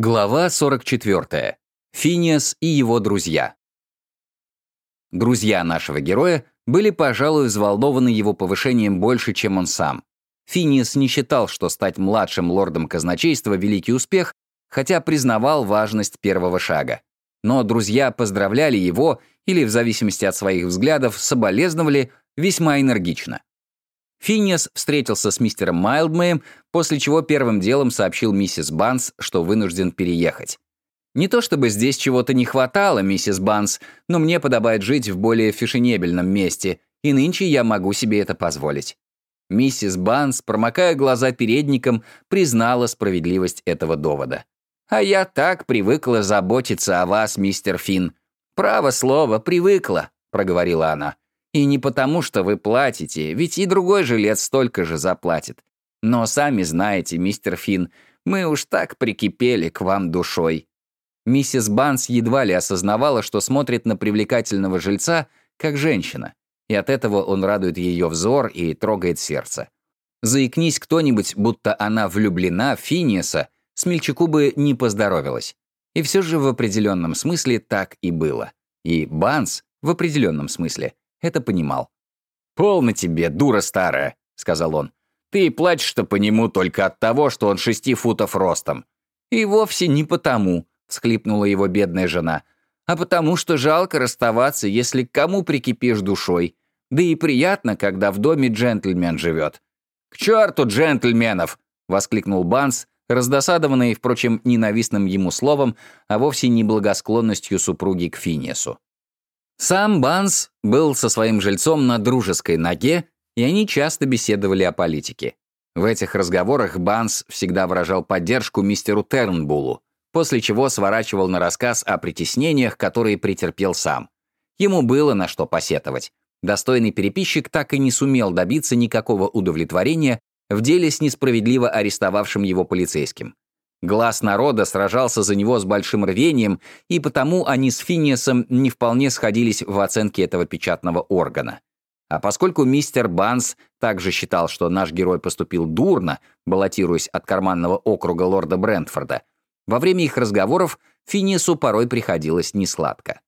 Глава 44. Финиас и его друзья. Друзья нашего героя были, пожалуй, взволнованы его повышением больше, чем он сам. Финиас не считал, что стать младшим лордом казначейства — великий успех, хотя признавал важность первого шага. Но друзья поздравляли его или, в зависимости от своих взглядов, соболезновали весьма энергично. Финиас встретился с мистером Майлдмеем, после чего первым делом сообщил миссис Банс, что вынужден переехать. Не то чтобы здесь чего-то не хватало, миссис Банс, но мне подобает жить в более фешенебельном месте, и нынче я могу себе это позволить. Миссис Банс, промокая глаза передником, признала справедливость этого довода. «А я так привыкла заботиться о вас, мистер Финн. Право слово, привыкла», — проговорила она. И не потому, что вы платите, ведь и другой жилец столько же заплатит. Но сами знаете, мистер Финн, мы уж так прикипели к вам душой». Миссис Банс едва ли осознавала, что смотрит на привлекательного жильца, как женщина, и от этого он радует ее взор и трогает сердце. Заикнись кто-нибудь, будто она влюблена в Финиаса, смельчаку бы не поздоровилась. И все же в определенном смысле так и было. И Банс, в определенном смысле, это понимал. «Полно тебе, дура старая», — сказал он. «Ты плачешь-то по нему только от того, что он шести футов ростом». «И вовсе не потому», — всхлипнула его бедная жена, «а потому что жалко расставаться, если к кому прикипишь душой. Да и приятно, когда в доме джентльмен живет». «К черту джентльменов!» — воскликнул Банс, раздосадованный, впрочем, ненавистным ему словом, а вовсе не благосклонностью супруги к Финиесу. Сам Банс был со своим жильцом на дружеской ноге, и они часто беседовали о политике. В этих разговорах Банс всегда выражал поддержку мистеру Тернбулу, после чего сворачивал на рассказ о притеснениях, которые претерпел сам. Ему было на что посетовать. Достойный переписчик так и не сумел добиться никакого удовлетворения в деле с несправедливо арестовавшим его полицейским. Глаз народа сражался за него с большим рвением, и потому они с Финиасом не вполне сходились в оценке этого печатного органа. А поскольку мистер Банс также считал, что наш герой поступил дурно, баллотируясь от карманного округа лорда Брентфорда, во время их разговоров Финиасу порой приходилось несладко.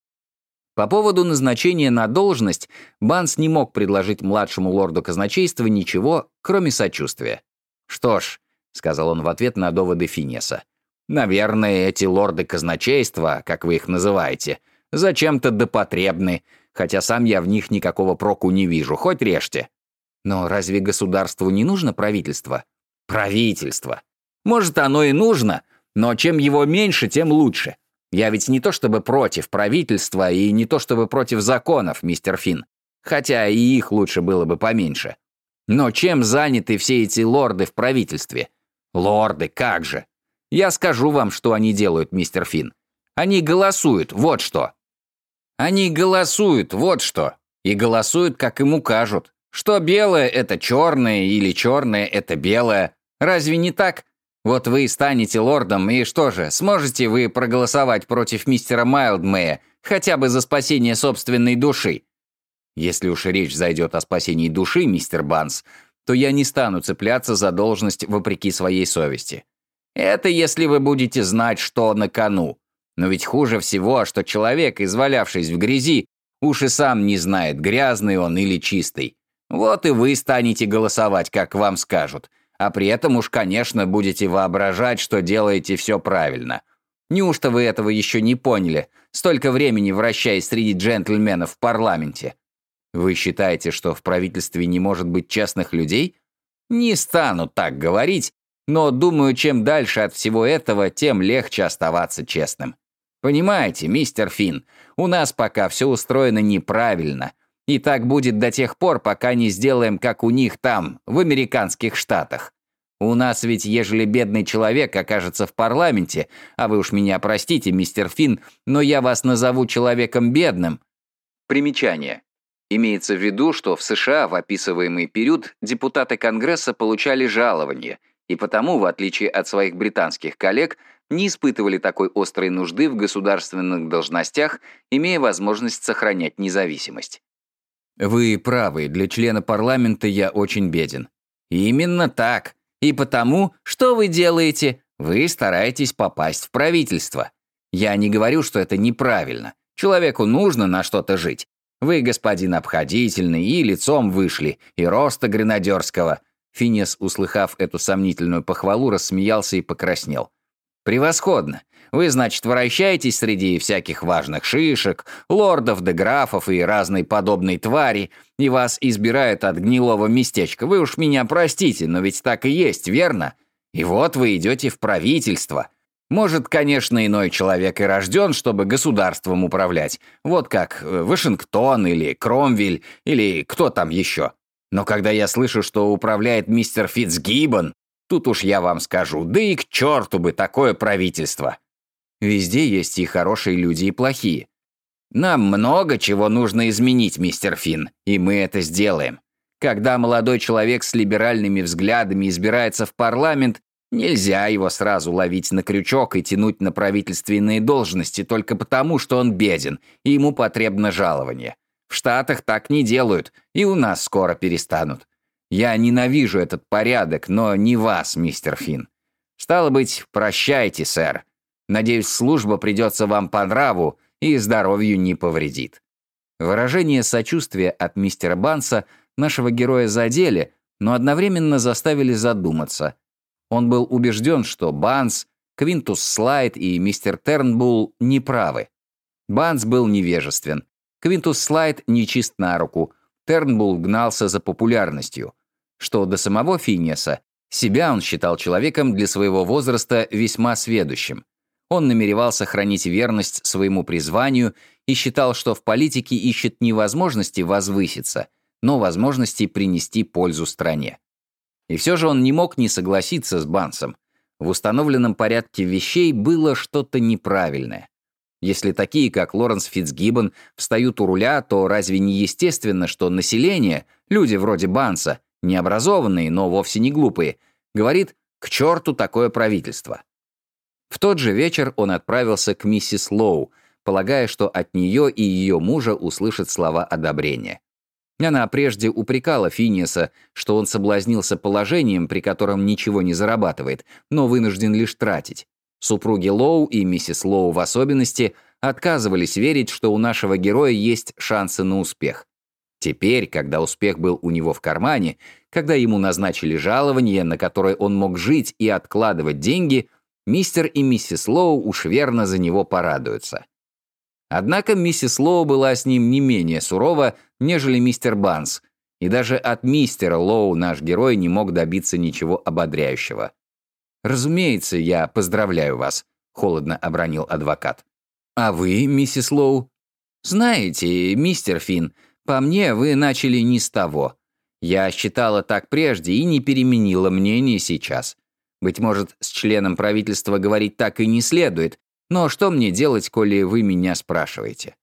По поводу назначения на должность Банс не мог предложить младшему лорду казначейства ничего, кроме сочувствия. Что ж, — сказал он в ответ на доводы Финеса. «Наверное, эти лорды казначейства, как вы их называете, зачем-то допотребны, хотя сам я в них никакого проку не вижу, хоть режьте». «Но разве государству не нужно правительство?» «Правительство. Может, оно и нужно, но чем его меньше, тем лучше. Я ведь не то чтобы против правительства и не то чтобы против законов, мистер Финн, хотя и их лучше было бы поменьше. Но чем заняты все эти лорды в правительстве? «Лорды, как же! Я скажу вам, что они делают, мистер Финн. Они голосуют, вот что!» «Они голосуют, вот что!» И голосуют, как им укажут. Что белое — это черное, или черное — это белое. Разве не так? Вот вы станете лордом, и что же, сможете вы проголосовать против мистера Майлдмея, хотя бы за спасение собственной души? Если уж речь зайдет о спасении души, мистер Банс, то я не стану цепляться за должность вопреки своей совести. Это если вы будете знать, что на кону. Но ведь хуже всего, что человек, извалявшись в грязи, уж и сам не знает, грязный он или чистый. Вот и вы станете голосовать, как вам скажут. А при этом уж, конечно, будете воображать, что делаете все правильно. Неужто вы этого еще не поняли, столько времени вращаясь среди джентльменов в парламенте? Вы считаете, что в правительстве не может быть честных людей? Не стану так говорить, но думаю, чем дальше от всего этого, тем легче оставаться честным. Понимаете, мистер Финн, у нас пока все устроено неправильно. И так будет до тех пор, пока не сделаем, как у них там, в американских штатах. У нас ведь, ежели бедный человек окажется в парламенте, а вы уж меня простите, мистер Финн, но я вас назову человеком бедным. Примечание. Имеется в виду, что в США в описываемый период депутаты Конгресса получали жалование, и потому, в отличие от своих британских коллег, не испытывали такой острой нужды в государственных должностях, имея возможность сохранять независимость. Вы правы, для члена парламента я очень беден. Именно так. И потому, что вы делаете? Вы стараетесь попасть в правительство. Я не говорю, что это неправильно. Человеку нужно на что-то жить. Вы, господин обходительный, и лицом вышли, и роста гренадерского». Финес, услыхав эту сомнительную похвалу, рассмеялся и покраснел. «Превосходно. Вы, значит, вращаетесь среди всяких важных шишек, лордов да графов и разной подобной твари, и вас избирают от гнилого местечка. Вы уж меня простите, но ведь так и есть, верно? И вот вы идете в правительство. Может, конечно, иной человек и рожден, чтобы государством управлять. Вот как э, Вашингтон или Кромвель или кто там еще. Но когда я слышу, что управляет мистер Фитцгиббон, тут уж я вам скажу, да и к черту бы такое правительство. Везде есть и хорошие люди, и плохие. Нам много чего нужно изменить, мистер Финн, и мы это сделаем. Когда молодой человек с либеральными взглядами избирается в парламент, нельзя его сразу ловить на крючок и тянуть на правительственные должности только потому, что он беден, и ему потребно жалование. В Штатах так не делают, и у нас скоро перестанут. Я ненавижу этот порядок, но не вас, мистер Финн. Стало быть, прощайте, сэр. Надеюсь, служба придется вам по нраву и здоровью не повредит. Выражение сочувствия от мистера Банса – нашего героя задели, но одновременно заставили задуматься. Он был убежден, что Банс, Квинтус Слайд и мистер Тернбулл неправы. Банс был невежествен, Квинтус Слайд нечист на руку, Тернбулл гнался за популярностью. Что до самого Финеса, себя он считал человеком для своего возраста весьма сведущим. Он намеревался хранить верность своему призванию и считал, что в политике ищет не возможности возвыситься – но возможности принести пользу стране. И все же он не мог не согласиться с Бансом. В установленном порядке вещей было что-то неправильное. Если такие, как Лоренс Фитцгиббон, встают у руля, то разве не естественно, что население, люди вроде Банса, необразованные, но вовсе не глупые, говорит «к черту такое правительство». В тот же вечер он отправился к миссис Лоу, полагая, что от нее и ее мужа услышат слова одобрения. Она прежде упрекала Финиаса, что он соблазнился положением, при котором ничего не зарабатывает, но вынужден лишь тратить. Супруги Лоу и миссис Лоу в особенности отказывались верить, что у нашего героя есть шансы на успех. Теперь, когда успех был у него в кармане, когда ему назначили жалование, на которое он мог жить и откладывать деньги, мистер и миссис Лоу уж верно за него порадуются. Однако миссис Лоу была с ним не менее сурова, нежели мистер Банс, и даже от мистера Лоу наш герой не мог добиться ничего ободряющего. «Разумеется, я поздравляю вас», — холодно обронил адвокат. «А вы, миссис Лоу?» «Знаете, мистер Финн, по мне вы начали не с того. Я считала так прежде и не переменила мнение сейчас. Быть может, с членом правительства говорить так и не следует, но что мне делать, коли вы меня спрашиваете?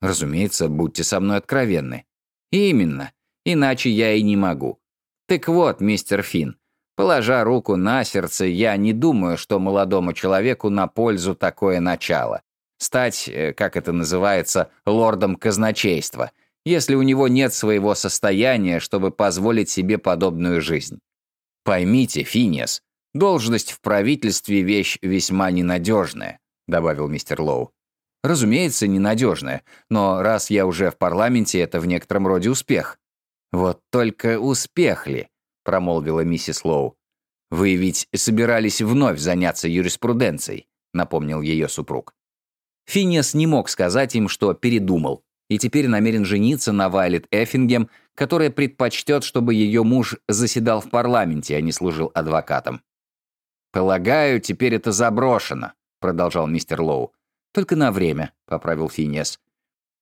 Разумеется, будьте со мной откровенны. Именно. Иначе я и не могу. Так вот, мистер Финн, положа руку на сердце, я не думаю, что молодому человеку на пользу такое начало. Стать, э, как это называется, лордом казначейства, если у него нет своего состояния, чтобы позволить себе подобную жизнь. Поймите, Финиас, должность в правительстве – вещь весьма ненадежная добавил мистер Лоу. Разумеется, ненадежная, но раз я уже в парламенте, это в некотором роде успех. Вот только успех ли? промолвила миссис Лоу. Вы ведь собирались вновь заняться юриспруденцией, напомнил ее супруг. Финиас не мог сказать им, что передумал, и теперь намерен жениться на Вайлет Эффингем, которая предпочтет, чтобы ее муж заседал в парламенте, а не служил адвокатом. «Полагаю, теперь это заброшено», — продолжал мистер Лоу. «Только на время», — поправил Финес.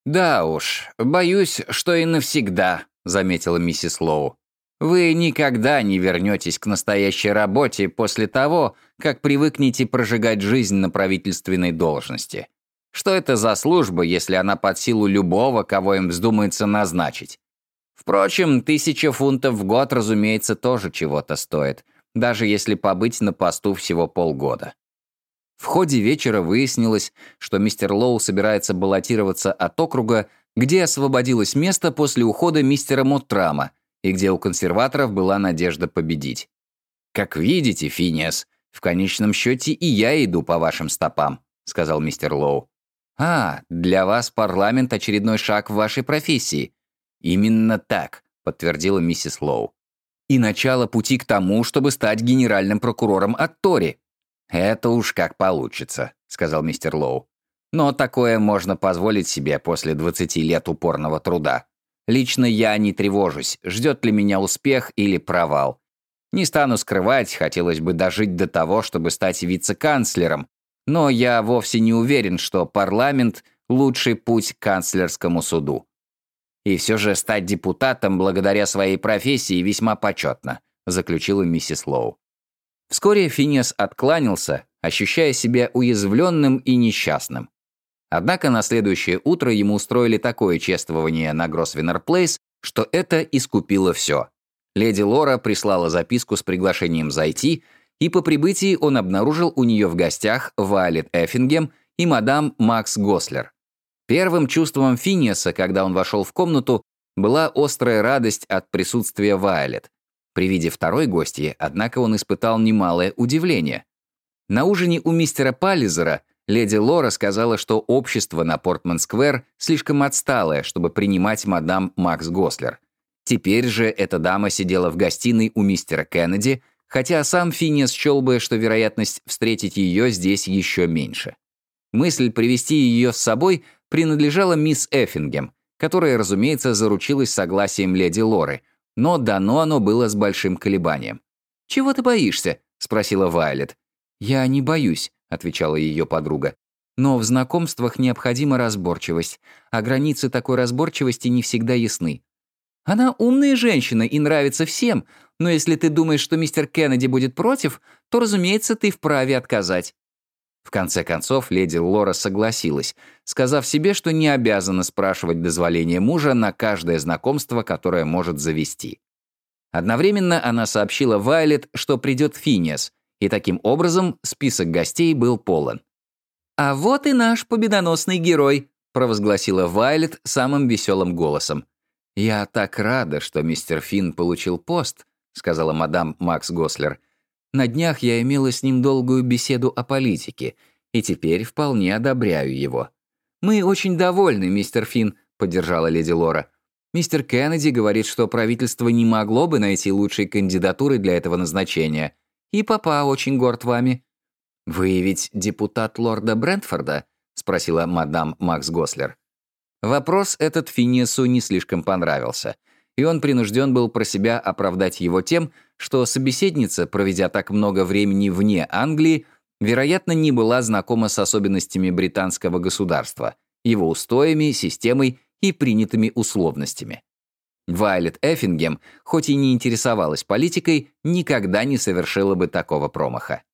«Да уж, боюсь, что и навсегда», — заметила миссис Лоу. «Вы никогда не вернетесь к настоящей работе после того, как привыкнете прожигать жизнь на правительственной должности. Что это за служба, если она под силу любого, кого им вздумается назначить? Впрочем, тысяча фунтов в год, разумеется, тоже чего-то стоит, даже если побыть на посту всего полгода. В ходе вечера выяснилось, что мистер Лоу собирается баллотироваться от округа, где освободилось место после ухода мистера Муттрама и где у консерваторов была надежда победить. «Как видите, Финиас, В конечном счете и я иду по вашим стопам», — сказал мистер Лоу. «А, для вас парламент — очередной шаг в вашей профессии». «Именно так», — подтвердила миссис Лоу. «И начало пути к тому, чтобы стать генеральным прокурором от Тори». «Это уж как получится», — сказал мистер Лоу. «Но такое можно позволить себе после 20 лет упорного труда. Лично я не тревожусь, ждет ли меня успех или провал. Не стану скрывать, хотелось бы дожить до того, чтобы стать вице-канцлером, но я вовсе не уверен, что парламент – лучший путь к канцлерскому суду. И все же стать депутатом благодаря своей профессии весьма почетно, заключила миссис Лоу. Вскоре Финес откланялся, ощущая себя уязвленным и несчастным. Однако на следующее утро ему устроили такое чествование на Гросвеннер Плейс, что это искупило все. Леди Лора прислала записку с приглашением зайти – и по прибытии он обнаружил у нее в гостях Вайлет Эффингем и мадам Макс Гослер. Первым чувством Финиаса, когда он вошел в комнату, была острая радость от присутствия Вайлет. При виде второй гостьи, однако, он испытал немалое удивление. На ужине у мистера Паллизера леди Лора сказала, что общество на Портман-сквер слишком отсталое, чтобы принимать мадам Макс Гослер. Теперь же эта дама сидела в гостиной у мистера Кеннеди, хотя сам Финиас счел бы, что вероятность встретить ее здесь еще меньше. Мысль привести ее с собой принадлежала мисс Эффингем, которая, разумеется, заручилась согласием леди Лоры, но дано оно было с большим колебанием. «Чего ты боишься?» — спросила Вайлет. «Я не боюсь», — отвечала ее подруга. «Но в знакомствах необходима разборчивость, а границы такой разборчивости не всегда ясны. Она умная женщина и нравится всем, но если ты думаешь, что мистер Кеннеди будет против, то, разумеется, ты вправе отказать». В конце концов, леди Лора согласилась, сказав себе, что не обязана спрашивать дозволения мужа на каждое знакомство, которое может завести. Одновременно она сообщила Вайлет, что придет Финиас, и таким образом список гостей был полон. «А вот и наш победоносный герой», провозгласила Вайлет самым веселым голосом. «Я так рада, что мистер Финн получил пост», — сказала мадам Макс Гослер. «На днях я имела с ним долгую беседу о политике, и теперь вполне одобряю его». «Мы очень довольны, мистер Финн», — поддержала леди Лора. «Мистер Кеннеди говорит, что правительство не могло бы найти лучшей кандидатуры для этого назначения. И папа очень горд вами». «Вы ведь депутат лорда Брентфорда?» — спросила мадам Макс Гослер. Вопрос этот Финиасу не слишком понравился, и он принужден был про себя оправдать его тем, что собеседница, проведя так много времени вне Англии, вероятно, не была знакома с особенностями британского государства, его устоями, системой и принятыми условностями. Вайлет Эффингем, хоть и не интересовалась политикой, никогда не совершила бы такого промаха.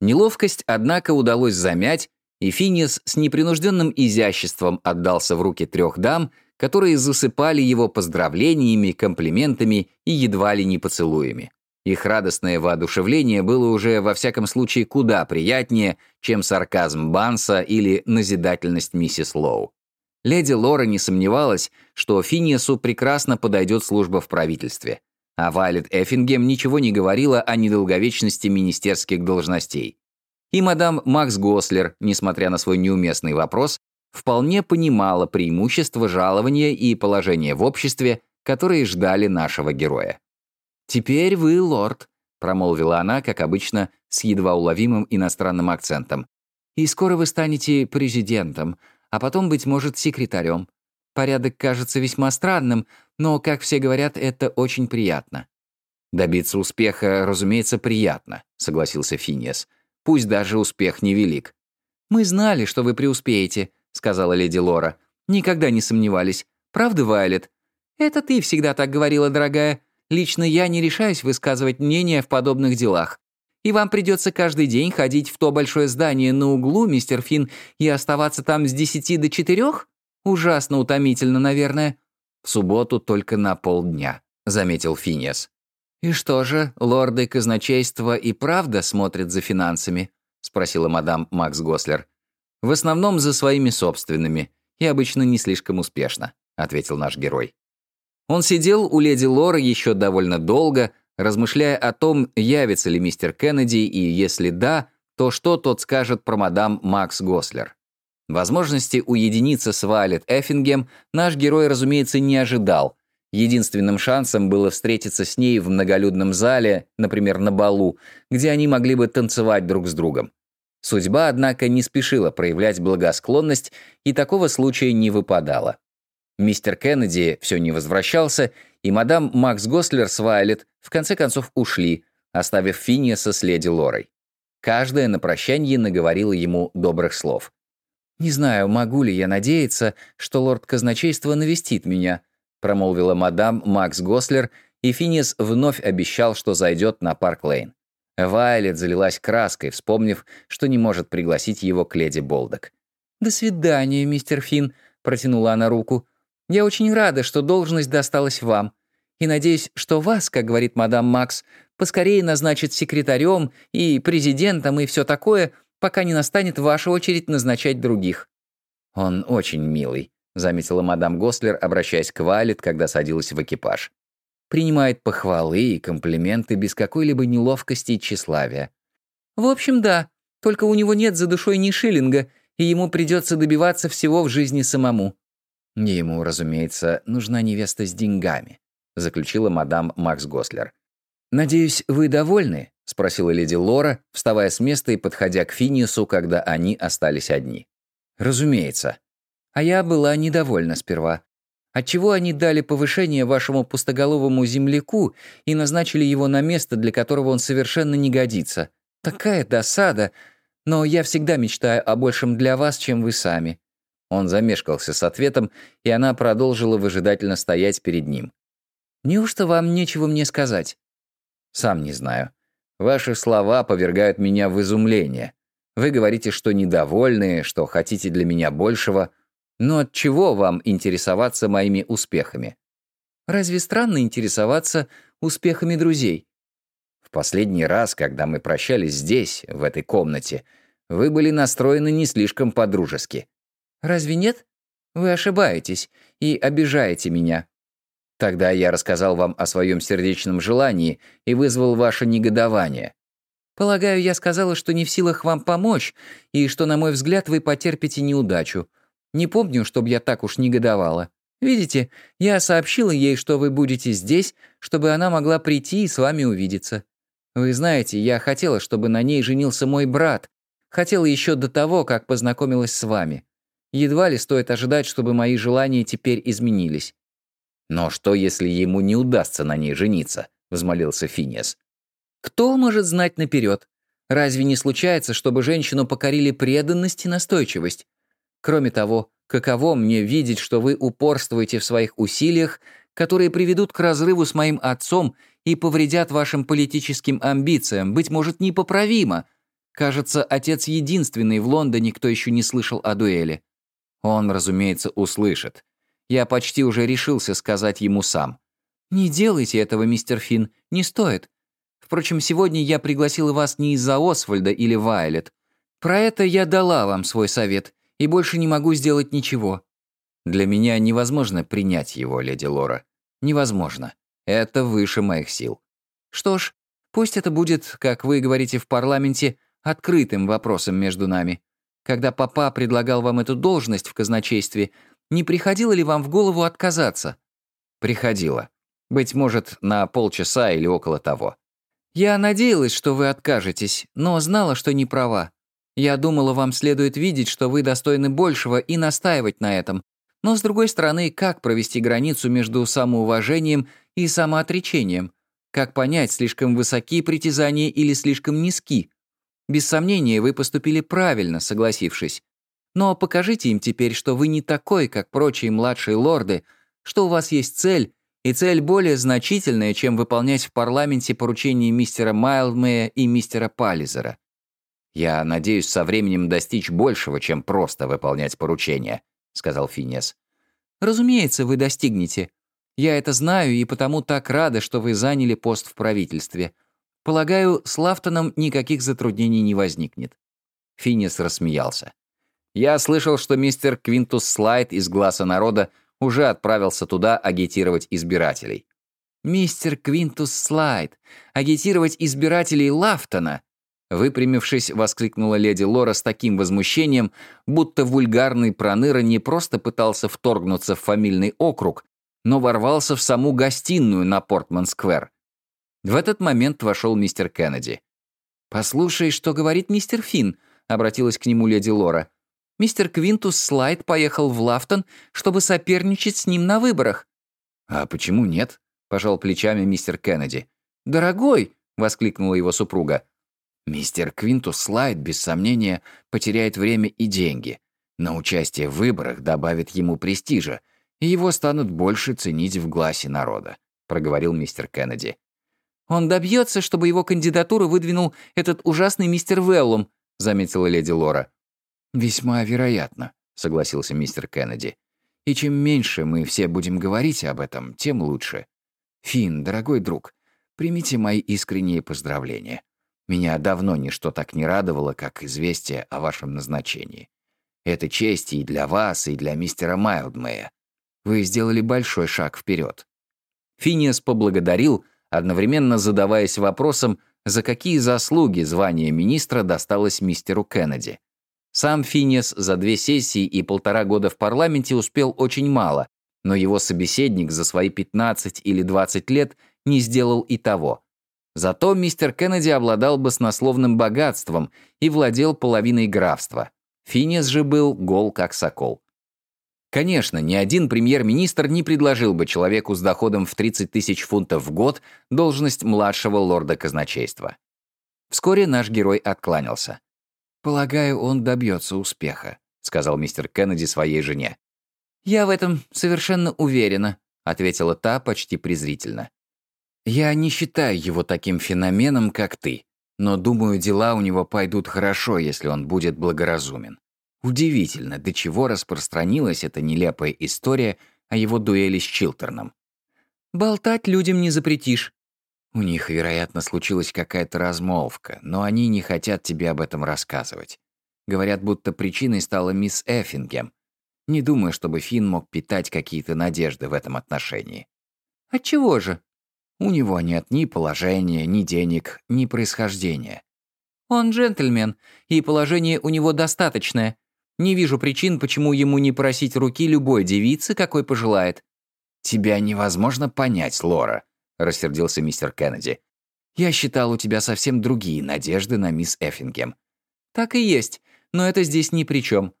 Неловкость, однако, удалось замять, и Финиас с непринужденным изяществом отдался в руки трех дам, которые засыпали его поздравлениями, комплиментами и едва ли не поцелуями. Их радостное воодушевление было уже, во всяком случае, куда приятнее, чем сарказм Банса или назидательность миссис Лоу. Леди Лора не сомневалась, что Финиасу прекрасно подойдет служба в правительстве, а Вайлет Эффингем ничего не говорила о недолговечности министерских должностей. И мадам Макс Гослер, несмотря на свой неуместный вопрос, вполне понимала преимущества жалования и положения в обществе, которые ждали нашего героя. «Теперь вы лорд», — промолвила она, как обычно, с едва уловимым иностранным акцентом. «И скоро вы станете президентом, а потом, быть может, секретарем. Порядок кажется весьма странным, но, как все говорят, это очень приятно». «Добиться успеха, разумеется, приятно», — согласился Финиас пусть даже успех невелик. «Мы знали, что вы преуспеете», — сказала леди Лора. «Никогда не сомневались. Правда, Вайлет?» «Это ты всегда так говорила, дорогая. Лично я не решаюсь высказывать мнение в подобных делах. И вам придется каждый день ходить в то большое здание на углу, мистер Финн, и оставаться там с десяти до четырех? Ужасно утомительно, наверное». «В субботу только на полдня», — заметил Финиас. «И что же, лорды казначейства и правда смотрят за финансами?» — спросила мадам Макс Гослер. «В основном за своими собственными, и обычно не слишком успешно», — ответил наш герой. Он сидел у леди Лоры еще довольно долго, размышляя о том, явится ли мистер Кеннеди, и если да, то что тот скажет про мадам Макс Гослер. Возможности уединиться с Вайлет Эффингем наш герой, разумеется, не ожидал. Единственным шансом было встретиться с ней в многолюдном зале, например, на балу, где они могли бы танцевать друг с другом. Судьба, однако, не спешила проявлять благосклонность, и такого случая не выпадало. Мистер Кеннеди все не возвращался, и мадам Макс Гослер с Вайлет в конце концов ушли, оставив Финиаса с леди Лорой. Каждая на прощанье наговорила ему добрых слов. «Не знаю, могу ли я надеяться, что лорд казначейства навестит меня», промолвила мадам Макс Гослер, и Финиас вновь обещал, что зайдет на Парк-Лейн. Вайлет залилась краской, вспомнив, что не может пригласить его к леди Болдок. «До свидания, мистер Финн», — протянула она руку. «Я очень рада, что должность досталась вам. И надеюсь, что вас, как говорит мадам Макс, поскорее назначат секретарем и президентом и все такое, пока не настанет ваша очередь назначать других». «Он очень милый», — заметила мадам Гослер, обращаясь к Вайлет, когда садилась в экипаж. «Принимает похвалы и комплименты без какой-либо неловкости и тщеславия». «В общем, да, только у него нет за душой ни шиллинга, и ему придется добиваться всего в жизни самому». «Ему, разумеется, нужна невеста с деньгами», — заключила мадам Макс Гослер. «Надеюсь, вы довольны?» — спросила леди Лора, вставая с места и подходя к Финиусу, когда они остались одни. «Разумеется. А я была недовольна сперва. Отчего они дали повышение вашему пустоголовому земляку и назначили его на место, для которого он совершенно не годится? Такая досада. Но я всегда мечтаю о большем для вас, чем вы сами». Он замешкался с ответом, и она продолжила выжидательно стоять перед ним. «Неужто вам нечего мне сказать?» Сам не знаю. Ваши слова повергают меня в изумление. Вы говорите, что недовольны, что хотите для меня большего. Но от чего вам интересоваться моими успехами? Разве странно интересоваться успехами друзей? В последний раз, когда мы прощались здесь, в этой комнате, вы были настроены не слишком по-дружески. Разве нет? Вы ошибаетесь и обижаете меня. Тогда я рассказал вам о своем сердечном желании и вызвал ваше негодование. Полагаю, я сказала, что не в силах вам помочь, и что, на мой взгляд, вы потерпите неудачу. Не помню, чтобы я так уж негодовала. Видите, я сообщила ей, что вы будете здесь, чтобы она могла прийти и с вами увидеться. Вы знаете, я хотела, чтобы на ней женился мой брат. Хотела еще до того, как познакомилась с вами. Едва ли стоит ожидать, чтобы мои желания теперь изменились. «Но что, если ему не удастся на ней жениться?» — взмолился Финиас. «Кто может знать наперед? Разве не случается, чтобы женщину покорили преданность и настойчивость? Кроме того, каково мне видеть, что вы упорствуете в своих усилиях, которые приведут к разрыву с моим отцом и повредят вашим политическим амбициям, быть может, непоправимо. Кажется, отец единственный в Лондоне, кто еще не слышал о дуэли. Он, разумеется, услышит. Я почти уже решился сказать ему сам. «Не делайте этого, мистер Финн, не стоит. Впрочем, сегодня я пригласила вас не из-за Освальда или Вайлет. Про это я дала вам свой совет, и больше не могу сделать ничего. Для меня невозможно принять его, леди Лора. Невозможно. Это выше моих сил. Что ж, пусть это будет, как вы говорите в парламенте, открытым вопросом между нами. Когда папа предлагал вам эту должность в казначействе, не приходило ли вам в голову отказаться? Приходило. Быть может, на полчаса или около того. Я надеялась, что вы откажетесь, но знала, что не права. Я думала, вам следует видеть, что вы достойны большего и настаивать на этом. Но, с другой стороны, как провести границу между самоуважением и самоотречением? Как понять, слишком высоки притязания или слишком низки? Без сомнения, вы поступили правильно, согласившись. Но покажите им теперь, что вы не такой, как прочие младшие лорды, что у вас есть цель, и цель более значительная, чем выполнять в парламенте поручения мистера Майлдмея и мистера Паллизера. «Я надеюсь со временем достичь большего, чем просто выполнять поручения», — сказал Финес. «Разумеется, вы достигнете. Я это знаю и потому так рада, что вы заняли пост в правительстве. Полагаю, с Лафтоном никаких затруднений не возникнет». Финес рассмеялся. Я слышал, что мистер Квинтус Слайд из «Глаза народа» уже отправился туда агитировать избирателей. Мистер Квинтус Слайд, агитировать избирателей Лафтона!» Выпрямившись, воскликнула леди Лора с таким возмущением, будто вульгарный проныра не просто пытался вторгнуться в фамильный округ, но ворвался в саму гостиную на Портман-сквер. В этот момент вошел мистер Кеннеди. «Послушай, что говорит мистер Финн», — обратилась к нему леди Лора. «Мистер Квинтус Слайд поехал в Лафтон, чтобы соперничать с ним на выборах». «А почему нет?» — пожал плечами мистер Кеннеди. «Дорогой!» — воскликнула его супруга. Мистер Квинтус Слайд, без сомнения, потеряет время и деньги, но участие в выборах добавит ему престижа, и его станут больше ценить в гласе народа», — проговорил мистер Кеннеди. «Он добьется, чтобы его кандидатуру выдвинул этот ужасный мистер Веллум», — заметила леди Лора. «Весьма вероятно», — согласился мистер Кеннеди. «И чем меньше мы все будем говорить об этом, тем лучше. Финн, дорогой друг, примите мои искренние поздравления. Меня давно ничто так не радовало, как известие о вашем назначении. Это честь и для вас, и для мистера Майлдмея. Вы сделали большой шаг вперед. Финиас поблагодарил, одновременно задаваясь вопросом, за какие заслуги звание министра досталось мистеру Кеннеди. Сам Финиас за две сессии и полтора года в парламенте успел очень мало, но его собеседник за свои 15 или 20 лет не сделал и того. Зато мистер Кеннеди обладал баснословным богатством и владел половиной графства. Финес же был гол как сокол. Конечно, ни один премьер-министр не предложил бы человеку с доходом в 30 тысяч фунтов в год должность младшего лорда казначейства. Вскоре наш герой откланялся. «Полагаю, он добьется успеха», — сказал мистер Кеннеди своей жене. «Я в этом совершенно уверена», — ответила та почти презрительно. Я не считаю его таким феноменом, как ты, но думаю, дела у него пойдут хорошо, если он будет благоразумен. Удивительно, до чего распространилась эта нелепая история о его дуэли с Чилтерном. «Болтать людям не запретишь». У них, вероятно, случилась какая-то размолвка, но они не хотят тебе об этом рассказывать. Говорят, будто причиной стала мисс Эффингем. Не думаю, чтобы Финн мог питать какие-то надежды в этом отношении. «Отчего же?» У него нет ни положения, ни денег, ни происхождения. Он джентльмен, и положение у него достаточное. Не вижу причин, почему ему не просить руки любой девицы, какой пожелает. «Тебя невозможно понять, Лора», — рассердился мистер Кеннеди. «Я считал, у тебя совсем другие надежды на мисс Эффингем». «Так и есть, но это здесь ни при чем.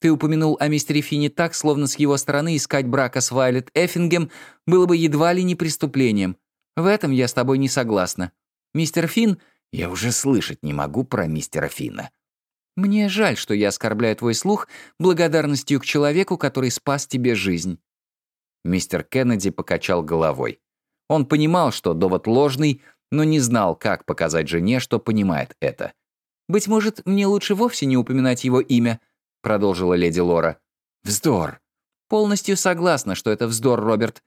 Ты упомянул о мистере Фине так, словно с его стороны искать брака с Вайлет Эффингем было бы едва ли не преступлением. В этом я с тобой не согласна. Мистер Финн, я уже слышать не могу про мистера Финна. Мне жаль, что я оскорбляю твой слух благодарностью к человеку, который спас тебе жизнь». Мистер Кеннеди покачал головой. Он понимал, что довод ложный, но не знал, как показать жене, что понимает это. «Быть может, мне лучше вовсе не упоминать его имя», — продолжила леди Лора. «Вздор». «Полностью согласна, что это вздор, Роберт.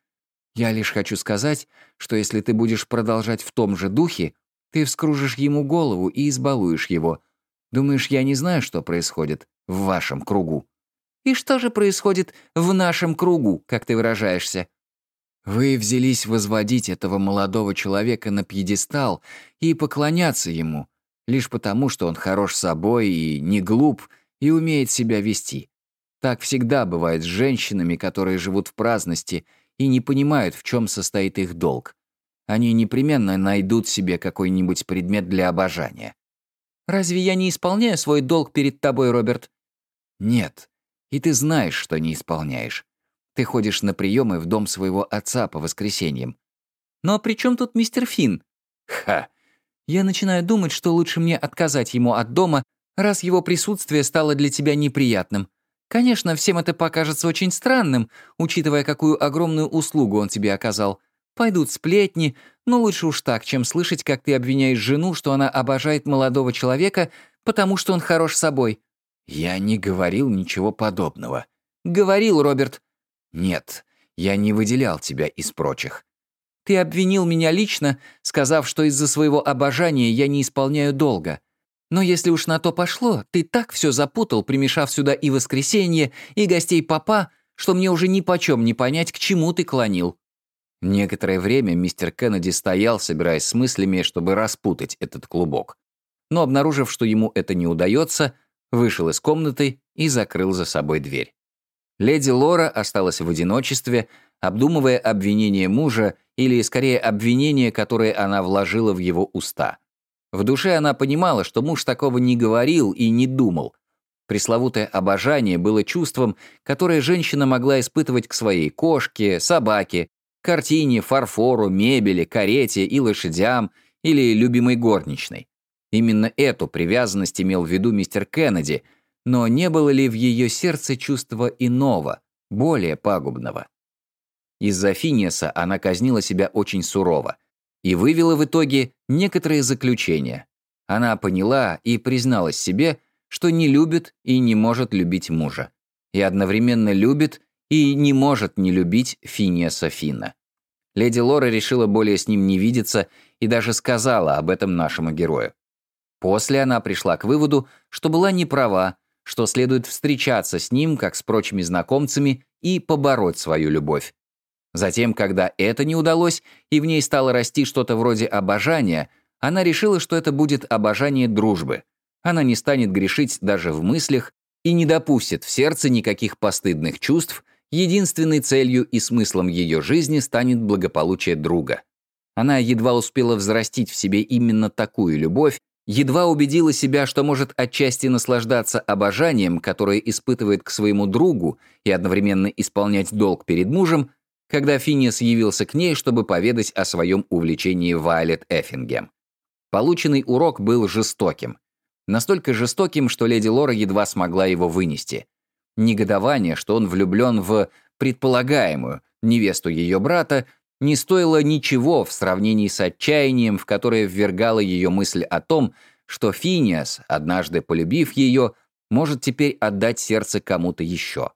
Я лишь хочу сказать, что если ты будешь продолжать в том же духе, ты вскружишь ему голову и избалуешь его. Думаешь, я не знаю, что происходит в вашем кругу? И что же происходит в нашем кругу, как ты выражаешься? Вы взялись возводить этого молодого человека на пьедестал и поклоняться ему, лишь потому, что он хорош собой и не глуп, и умеет себя вести. Так всегда бывает с женщинами, которые живут в праздности — и не понимают, в чем состоит их долг. Они непременно найдут себе какой-нибудь предмет для обожания. «Разве я не исполняю свой долг перед тобой, Роберт?» «Нет. И ты знаешь, что не исполняешь. Ты ходишь на приемы в дом своего отца по воскресеньям». «Но при чем тут мистер Финн?» «Ха! Я начинаю думать, что лучше мне отказать ему от дома, раз его присутствие стало для тебя неприятным. Конечно, всем это покажется очень странным, учитывая, какую огромную услугу он тебе оказал. Пойдут сплетни, но лучше уж так, чем слышать, как ты обвиняешь жену, что она обожает молодого человека, потому что он хорош собой». «Я не говорил ничего подобного». «Говорил, Роберт». «Нет, я не выделял тебя из прочих». «Ты обвинил меня лично, сказав, что из-за своего обожания я не исполняю долга. Но если уж на то пошло, ты так все запутал, примешав сюда и воскресенье, и гостей папа, что мне уже ни почем не понять, к чему ты клонил». Некоторое время мистер Кеннеди стоял, собираясь с мыслями, чтобы распутать этот клубок. Но, обнаружив, что ему это не удается, вышел из комнаты и закрыл за собой дверь. Леди Лора осталась в одиночестве, обдумывая обвинение мужа или, скорее, обвинение, которое она вложила в его уста. В душе она понимала, что муж такого не говорил и не думал. Пресловутое обожание было чувством, которое женщина могла испытывать к своей кошке, собаке, картине, фарфору, мебели, карете и лошадям или любимой горничной. Именно эту привязанность имел в виду мистер Кеннеди — но не было ли в ее сердце чувства иного, более пагубного? Из-за Финиаса она казнила себя очень сурово и вывела в итоге некоторые заключения. Она поняла и призналась себе, что не любит и не может любить мужа, и одновременно любит и не может не любить Финиаса Финна. Леди Лора решила более с ним не видеться и даже сказала об этом нашему герою. После она пришла к выводу, что была неправа что следует встречаться с ним, как с прочими знакомцами, и побороть свою любовь. Затем, когда это не удалось, и в ней стало расти что-то вроде обожания, она решила, что это будет обожание дружбы. Она не станет грешить даже в мыслях и не допустит в сердце никаких постыдных чувств, единственной целью и смыслом ее жизни станет благополучие друга. Она едва успела взрастить в себе именно такую любовь, едва убедила себя, что может отчасти наслаждаться обожанием, которое испытывает к своему другу, и одновременно исполнять долг перед мужем, когда Финиас явился к ней, чтобы поведать о своем увлечении Вайлет Эффингем. Полученный урок был жестоким. Настолько жестоким, что леди Лора едва смогла его вынести. Негодование, что он влюблен в предполагаемую невесту ее брата, не стоило ничего в сравнении с отчаянием, в которое ввергала ее мысль о том, что Финиас, однажды полюбив ее, может теперь отдать сердце кому-то еще.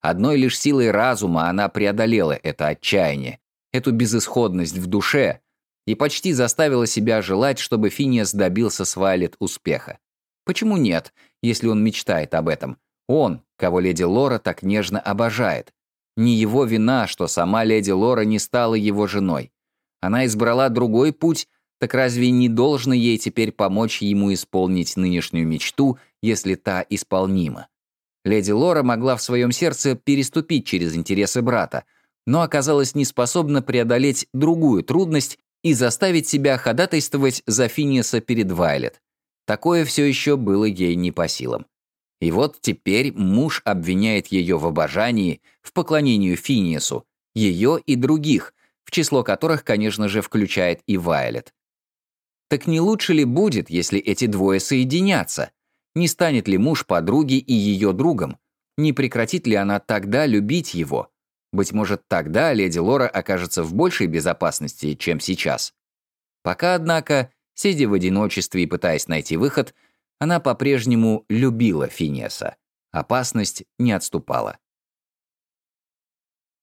Одной лишь силой разума она преодолела это отчаяние, эту безысходность в душе и почти заставила себя желать, чтобы Финиас добился с Вайлет успеха. Почему нет, если он мечтает об этом? Он, кого леди Лора так нежно обожает. Не его вина, что сама леди Лора не стала его женой. Она избрала другой путь, так разве не должно ей теперь помочь ему исполнить нынешнюю мечту, если та исполнима? Леди Лора могла в своем сердце переступить через интересы брата, но оказалась неспособна преодолеть другую трудность и заставить себя ходатайствовать за Финиаса перед Вайлет. Такое все еще было ей не по силам. И вот теперь муж обвиняет ее в обожании, в поклонении Финиесу, ее и других, в число которых, конечно же, включает и Вайлет. Так не лучше ли будет, если эти двое соединятся? Не станет ли муж подруги и ее другом? Не прекратит ли она тогда любить его? Быть может, тогда леди Лора окажется в большей безопасности, чем сейчас. Пока, однако, сидя в одиночестве и пытаясь найти выход, она по-прежнему любила Финиаса. Опасность не отступала.